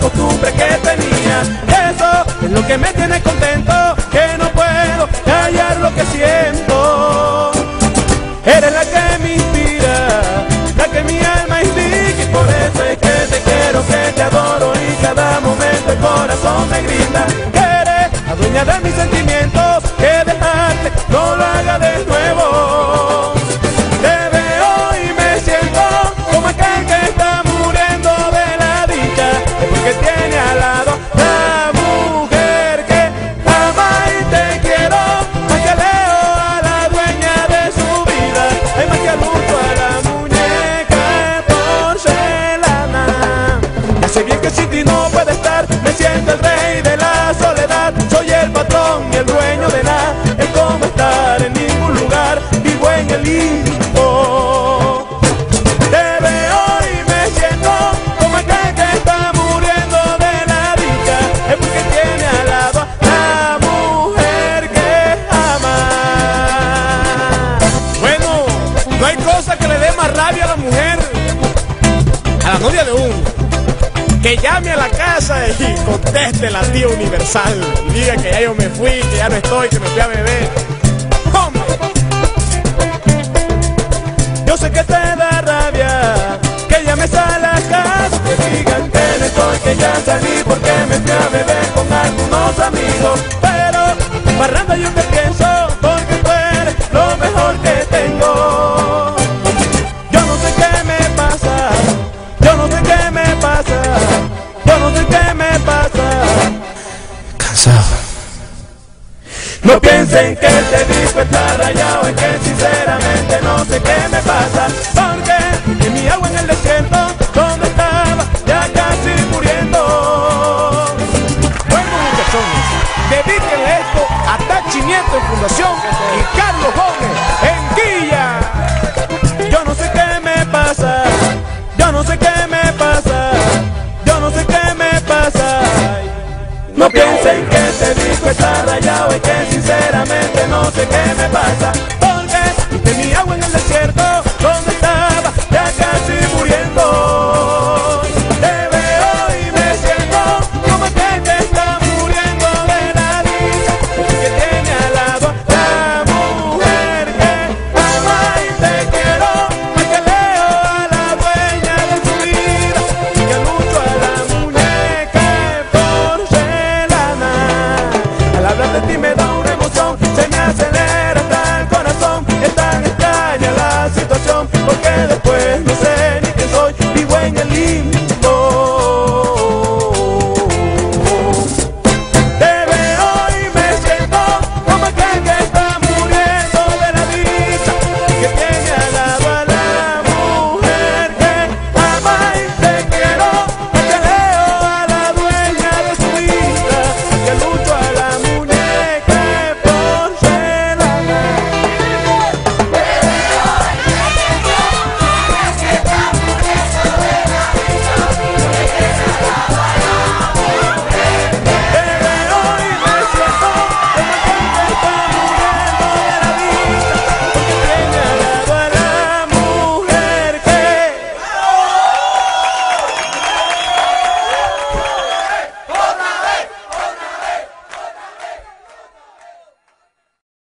costumbre que tenía. Eso es lo que me tiene contento, que no puedo callar lo que siento. Eres la que me inspira, la que mi alma indica y por eso es que te quiero, que te adoro y cada momento el corazón me grita. Eres la dueña de mis sentimientos, que dejarte no lo haga de nuevo. De uno, que llame a la casa y conteste la tía universal y diga que ya yo me fui, que ya no estoy, que me fui a beber. ¡Hombre! Yo sé que te da rabia que llames a la casa que digan que no estoy, que ya salí porque me fui a beber con algunos amigos. Pero barrando yo que No piensen que este disco está rayado y que sinceramente no sé qué me pasa. Porque en mi agua en el desierto donde estaba ya casi muriendo. Bueno, muchachones, dedíquenle esto a Tachi en Fundación y Carlos Gómez en Guilla. Yo no sé qué me pasa, yo no sé qué me pasa, yo no sé qué me pasa. No piensen que este disco está rayado y que sinceramente no sé qué me pasa Porque viste mi agua en el desierto Donde estaba ya casi muriendo Te veo y me siento como que te está muriendo de la risa Que tiene al lado la mujer que ama y te quiero Me leo a la dueña de su vida Y mucho a la muñeca porcelana Al hablar de ti me da.